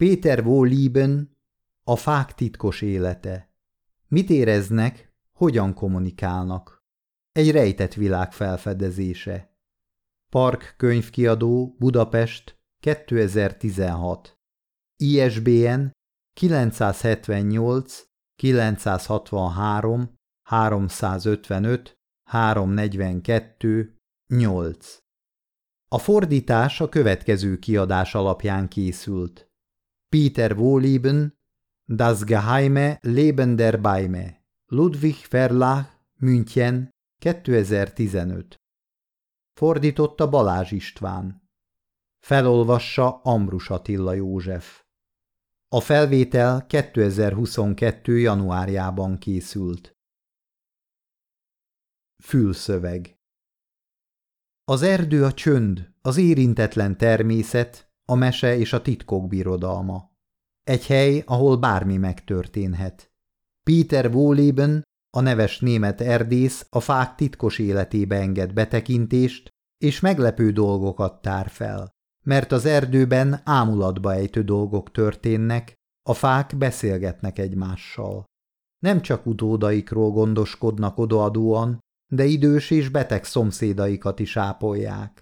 Péter Wólieben, A fák titkos élete. Mit éreznek, hogyan kommunikálnak? Egy rejtett világ felfedezése. Park könyvkiadó, Budapest, 2016. ISBN 978 963 355 342 8. A fordítás a következő kiadás alapján készült. Peter Wohleben, Das geheime Leben der Beime, Ludwig Verlag, München, 2015. Fordította Balázs István. Felolvassa Ambrus Attila József. A felvétel 2022. januárjában készült. Fülszöveg Az erdő a csönd, az érintetlen természet, a mese és a titkok birodalma. Egy hely, ahol bármi megtörténhet. Peter Wohleben, a neves német erdész a fák titkos életébe enged betekintést, és meglepő dolgokat tár fel. Mert az erdőben ámulatba ejtő dolgok történnek, a fák beszélgetnek egymással. Nem csak utódaikról gondoskodnak odaadóan, de idős és beteg szomszédaikat is ápolják.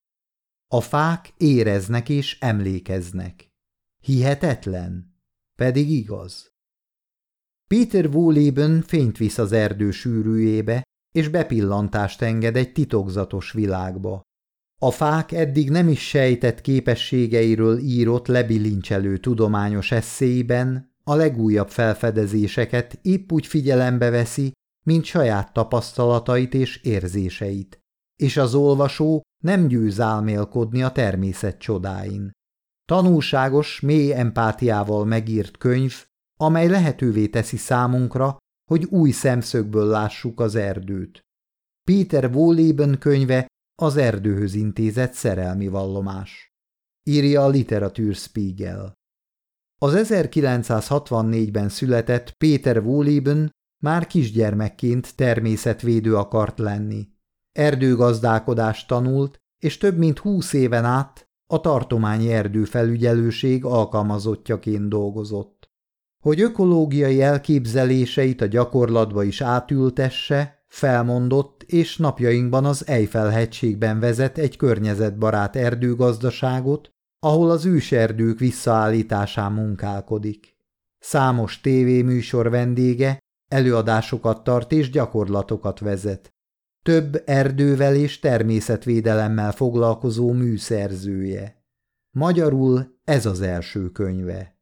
A fák éreznek és emlékeznek. Hihetetlen, pedig igaz. Péter Wólében fényt visz az erdő sűrűjébe, és bepillantást enged egy titokzatos világba. A fák eddig nem is sejtett képességeiről írott lebilincselő tudományos eszéiben a legújabb felfedezéseket épp úgy figyelembe veszi, mint saját tapasztalatait és érzéseit, és az olvasó nem győz álmélkodni a természet csodáin. Tanulságos, mély empátiával megírt könyv, amely lehetővé teszi számunkra, hogy új szemszögből lássuk az erdőt. Peter Wolleben könyve az erdőhöz intézett szerelmi vallomás. Írja a Literaturspiegel. Az 1964-ben született Péter Wolleben már kisgyermekként természetvédő akart lenni. Erdőgazdálkodást tanult, és több mint húsz éven át a tartományi erdőfelügyelőség alkalmazottjaként dolgozott. Hogy ökológiai elképzeléseit a gyakorlatba is átültesse, felmondott, és napjainkban az Eiffel-hegységben vezet egy környezetbarát erdőgazdaságot, ahol az őserdők visszaállításán munkálkodik. Számos tévéműsor vendége, előadásokat tart és gyakorlatokat vezet. Több erdővel és természetvédelemmel foglalkozó műszerzője. Magyarul ez az első könyve.